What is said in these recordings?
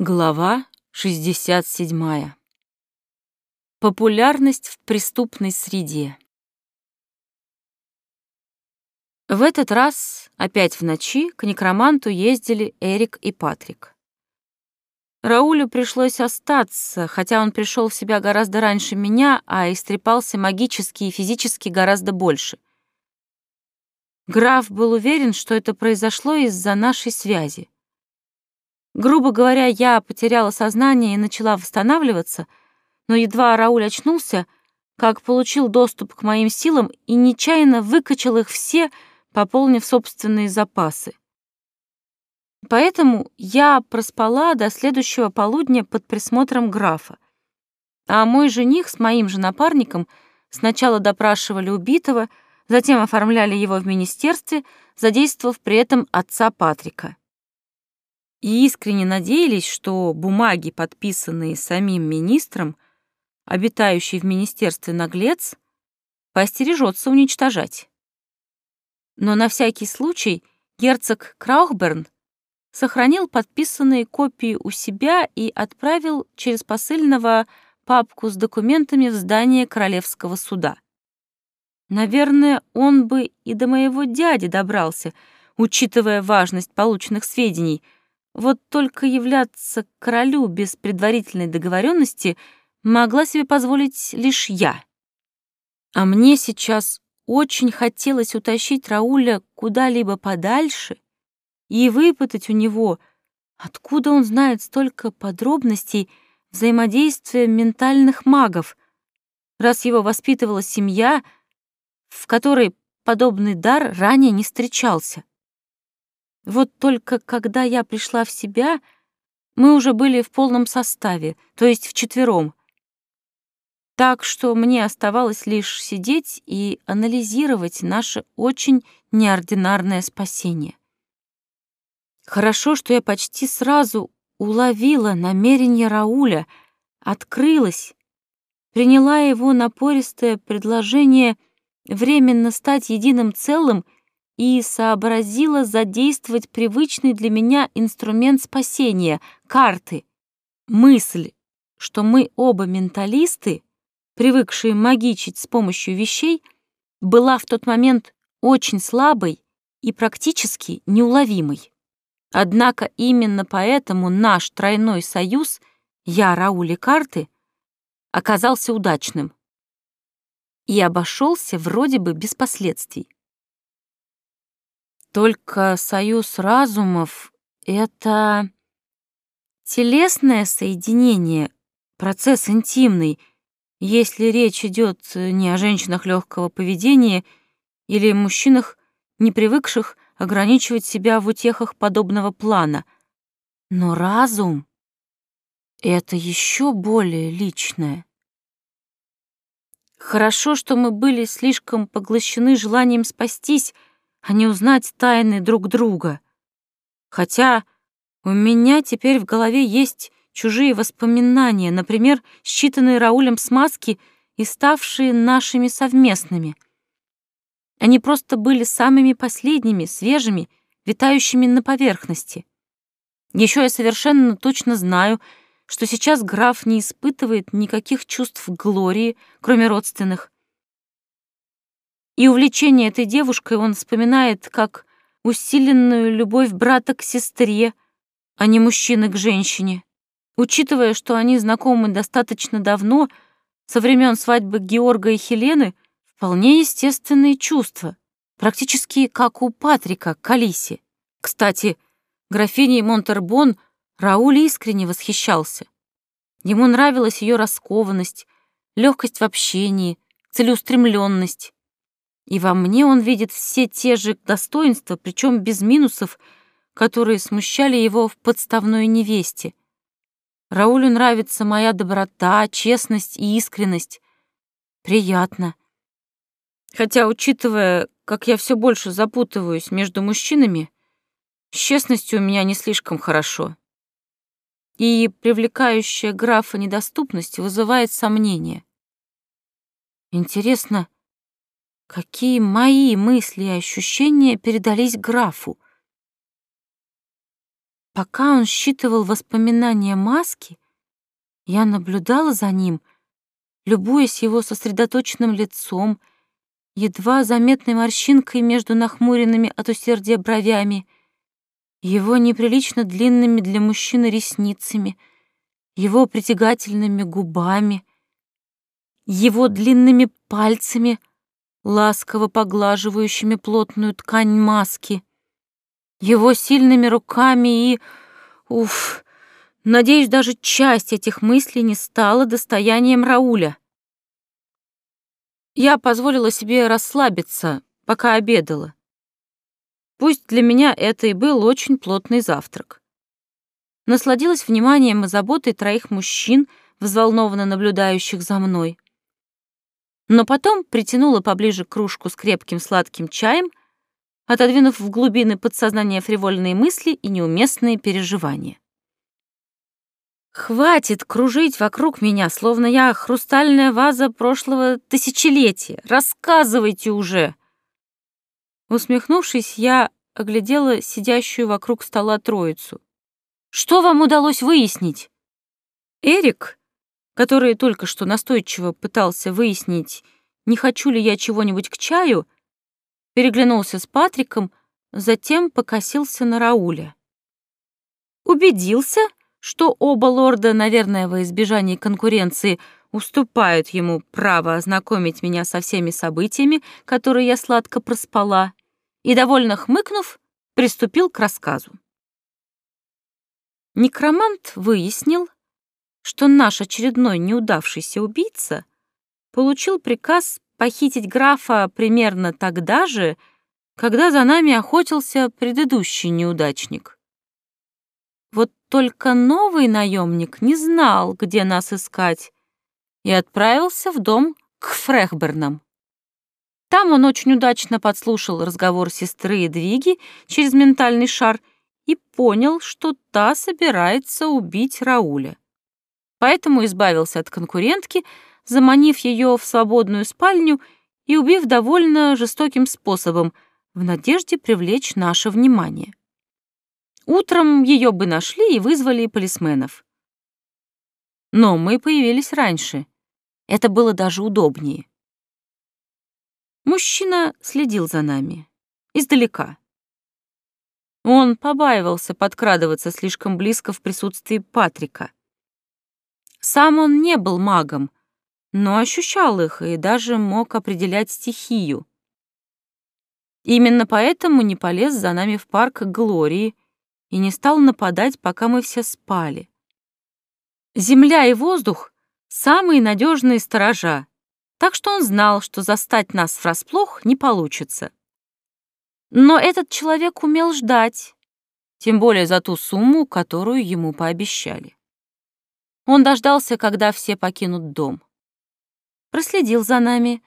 Глава 67. Популярность в преступной среде. В этот раз, опять в ночи, к некроманту ездили Эрик и Патрик. Раулю пришлось остаться, хотя он пришел в себя гораздо раньше меня, а истрепался магически и физически гораздо больше. Граф был уверен, что это произошло из-за нашей связи. Грубо говоря, я потеряла сознание и начала восстанавливаться, но едва Рауль очнулся, как получил доступ к моим силам и нечаянно выкачал их все, пополнив собственные запасы. Поэтому я проспала до следующего полудня под присмотром графа. А мой жених с моим же напарником сначала допрашивали убитого, затем оформляли его в министерстве, задействовав при этом отца Патрика и искренне надеялись, что бумаги, подписанные самим министром, обитающий в министерстве наглец, поостережется уничтожать. Но на всякий случай герцог Краухберн сохранил подписанные копии у себя и отправил через посыльного папку с документами в здание Королевского суда. Наверное, он бы и до моего дяди добрался, учитывая важность полученных сведений — вот только являться королю без предварительной договоренности могла себе позволить лишь я. А мне сейчас очень хотелось утащить Рауля куда-либо подальше и выпытать у него, откуда он знает столько подробностей взаимодействия ментальных магов, раз его воспитывала семья, в которой подобный дар ранее не встречался. Вот только когда я пришла в себя, мы уже были в полном составе, то есть вчетвером. Так что мне оставалось лишь сидеть и анализировать наше очень неординарное спасение. Хорошо, что я почти сразу уловила намерение Рауля, открылась, приняла его напористое предложение временно стать единым целым и сообразила задействовать привычный для меня инструмент спасения — карты. Мысль, что мы оба менталисты, привыкшие магичить с помощью вещей, была в тот момент очень слабой и практически неуловимой. Однако именно поэтому наш тройной союз, я, Рауль и карты, оказался удачным и обошелся вроде бы без последствий. Только союз разумов — это телесное соединение, процесс интимный, если речь идет не о женщинах легкого поведения или мужчинах, не привыкших ограничивать себя в утехах подобного плана. Но разум — это еще более личное. Хорошо, что мы были слишком поглощены желанием спастись — а не узнать тайны друг друга. Хотя у меня теперь в голове есть чужие воспоминания, например, считанные Раулем смазки и ставшие нашими совместными. Они просто были самыми последними, свежими, витающими на поверхности. Еще я совершенно точно знаю, что сейчас граф не испытывает никаких чувств Глории, кроме родственных, и увлечение этой девушкой он вспоминает как усиленную любовь брата к сестре, а не мужчины к женщине. Учитывая, что они знакомы достаточно давно, со времен свадьбы Георга и Хелены, вполне естественные чувства, практически как у Патрика к Алисе. Кстати, графиней Монтербон Рауль искренне восхищался. Ему нравилась ее раскованность, легкость в общении, целеустремленность. И во мне он видит все те же достоинства, причем без минусов, которые смущали его в подставной невесте. Раулю нравится моя доброта, честность и искренность. Приятно. Хотя, учитывая, как я все больше запутываюсь между мужчинами, с честностью у меня не слишком хорошо. И привлекающая графа недоступность вызывает сомнения. Интересно, Какие мои мысли и ощущения передались графу? Пока он считывал воспоминания маски, я наблюдала за ним, любуясь его сосредоточенным лицом, едва заметной морщинкой между нахмуренными от усердия бровями, его неприлично длинными для мужчины ресницами, его притягательными губами, его длинными пальцами, ласково поглаживающими плотную ткань маски — его сильными руками и... Уф, надеюсь, даже часть этих мыслей не стала достоянием Рауля. Я позволила себе расслабиться, пока обедала. Пусть для меня это и был очень плотный завтрак. Насладилась вниманием и заботой троих мужчин, взволнованно наблюдающих за мной. Но потом притянула поближе кружку с крепким сладким чаем — отодвинув в глубины подсознания фривольные мысли и неуместные переживания. «Хватит кружить вокруг меня, словно я хрустальная ваза прошлого тысячелетия. Рассказывайте уже!» Усмехнувшись, я оглядела сидящую вокруг стола троицу. «Что вам удалось выяснить?» Эрик, который только что настойчиво пытался выяснить, не хочу ли я чего-нибудь к чаю, переглянулся с Патриком, затем покосился на Рауля. Убедился, что оба лорда, наверное, во избежание конкуренции, уступают ему право ознакомить меня со всеми событиями, которые я сладко проспала, и, довольно хмыкнув, приступил к рассказу. Некромант выяснил, что наш очередной неудавшийся убийца получил приказ похитить графа примерно тогда же, когда за нами охотился предыдущий неудачник. Вот только новый наемник не знал, где нас искать, и отправился в дом к Фрехбернам. Там он очень удачно подслушал разговор сестры Едвиги через ментальный шар и понял, что та собирается убить Рауля. Поэтому избавился от конкурентки, заманив ее в свободную спальню и убив довольно жестоким способом, в надежде привлечь наше внимание. Утром ее бы нашли и вызвали полисменов. Но мы появились раньше. Это было даже удобнее. Мужчина следил за нами. Издалека. Он побаивался подкрадываться слишком близко в присутствии Патрика. Сам он не был магом, но ощущал их и даже мог определять стихию. Именно поэтому не полез за нами в парк Глории и не стал нападать, пока мы все спали. Земля и воздух — самые надежные сторожа, так что он знал, что застать нас врасплох не получится. Но этот человек умел ждать, тем более за ту сумму, которую ему пообещали. Он дождался, когда все покинут дом проследил за нами,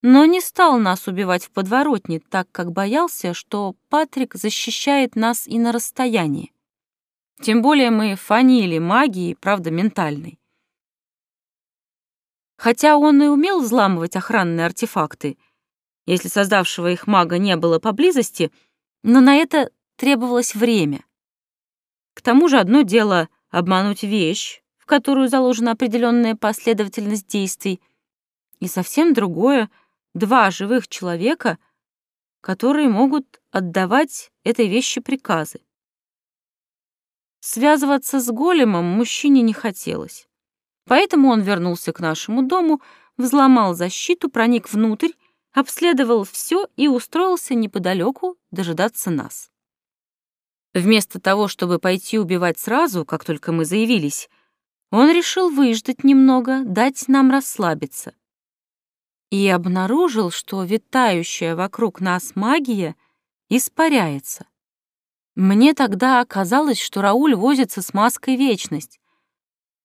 но не стал нас убивать в подворотне, так как боялся, что Патрик защищает нас и на расстоянии. Тем более мы фанили магией, правда, ментальной. Хотя он и умел взламывать охранные артефакты, если создавшего их мага не было поблизости, но на это требовалось время. К тому же одно дело обмануть вещь, в которую заложена определенная последовательность действий — и совсем другое — два живых человека, которые могут отдавать этой вещи приказы. Связываться с големом мужчине не хотелось. Поэтому он вернулся к нашему дому, взломал защиту, проник внутрь, обследовал все и устроился неподалеку дожидаться нас. Вместо того, чтобы пойти убивать сразу, как только мы заявились, он решил выждать немного, дать нам расслабиться и обнаружил, что витающая вокруг нас магия испаряется. Мне тогда оказалось, что Рауль возится с маской Вечность,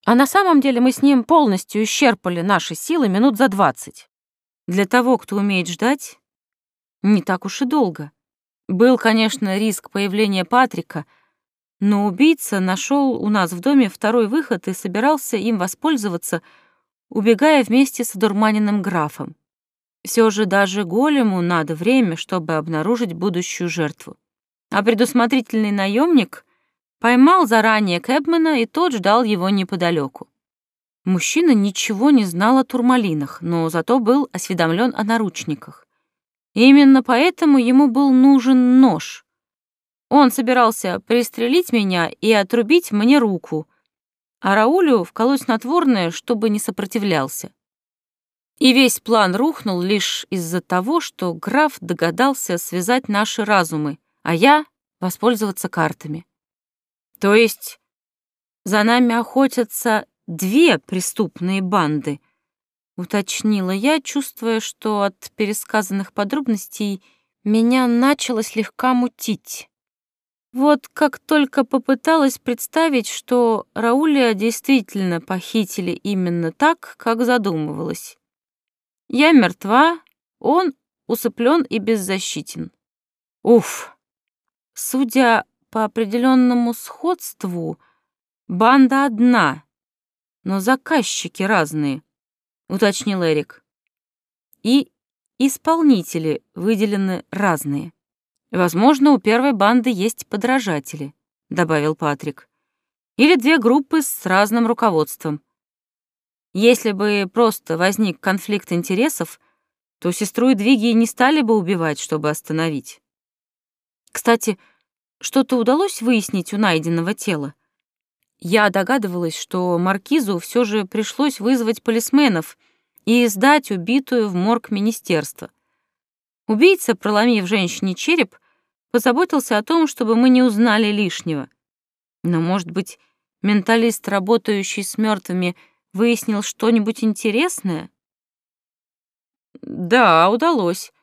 а на самом деле мы с ним полностью исчерпали наши силы минут за двадцать. Для того, кто умеет ждать, не так уж и долго. Был, конечно, риск появления Патрика, но убийца нашел у нас в доме второй выход и собирался им воспользоваться — убегая вместе с одурманенным графом. Все же даже голему надо время, чтобы обнаружить будущую жертву. А предусмотрительный наемник поймал заранее Кэбмена, и тот ждал его неподалеку. Мужчина ничего не знал о турмалинах, но зато был осведомлен о наручниках. Именно поэтому ему был нужен нож. Он собирался пристрелить меня и отрубить мне руку, а Раулю вколоть снотворное, чтобы не сопротивлялся. И весь план рухнул лишь из-за того, что граф догадался связать наши разумы, а я — воспользоваться картами. То есть за нами охотятся две преступные банды, уточнила я, чувствуя, что от пересказанных подробностей меня начало слегка мутить. Вот как только попыталась представить, что Рауля действительно похитили именно так, как задумывалось. Я мертва, он усыплен и беззащитен. Уф! Судя по определенному сходству, банда одна, но заказчики разные, уточнил Эрик. И исполнители выделены разные. Возможно, у первой банды есть подражатели, добавил Патрик. Или две группы с разным руководством. Если бы просто возник конфликт интересов, то сестру и Двиги не стали бы убивать, чтобы остановить. Кстати, что-то удалось выяснить у найденного тела? Я догадывалась, что Маркизу все же пришлось вызвать полисменов и сдать убитую в морг министерства. Убийца, проломив женщине череп, позаботился о том, чтобы мы не узнали лишнего. Но, может быть, менталист, работающий с мертвыми, Выяснил что-нибудь интересное? Да, удалось.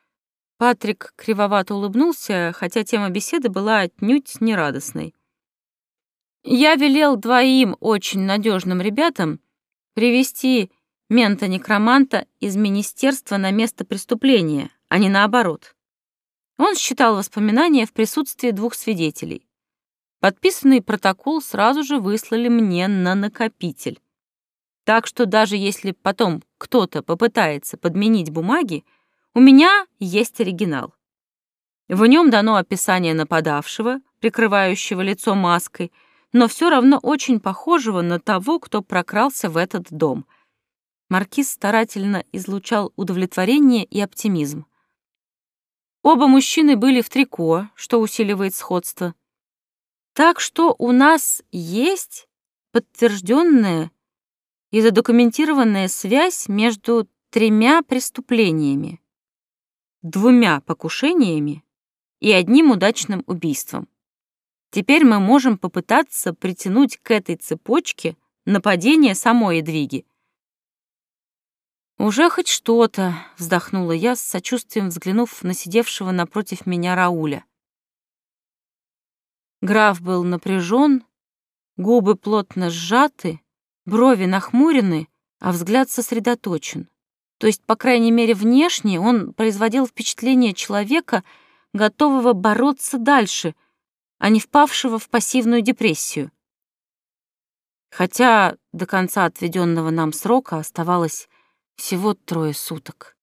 Патрик кривовато улыбнулся, хотя тема беседы была отнюдь нерадостной. Я велел двоим очень надежным ребятам привести мента-некроманта из министерства на место преступления, а не наоборот. Он считал воспоминания в присутствии двух свидетелей. Подписанный протокол сразу же выслали мне на накопитель. Так что даже если потом кто-то попытается подменить бумаги, у меня есть оригинал. В нем дано описание нападавшего, прикрывающего лицо маской, но все равно очень похожего на того, кто прокрался в этот дом. Маркиз старательно излучал удовлетворение и оптимизм. Оба мужчины были в трико, что усиливает сходство. Так что у нас есть подтвержденное и задокументированная связь между тремя преступлениями, двумя покушениями и одним удачным убийством. Теперь мы можем попытаться притянуть к этой цепочке нападение самой Эдвиги. «Уже хоть что-то», — вздохнула я с сочувствием, взглянув на сидевшего напротив меня Рауля. Граф был напряжен, губы плотно сжаты, Брови нахмурены, а взгляд сосредоточен. То есть, по крайней мере, внешне он производил впечатление человека, готового бороться дальше, а не впавшего в пассивную депрессию. Хотя до конца отведенного нам срока оставалось всего трое суток.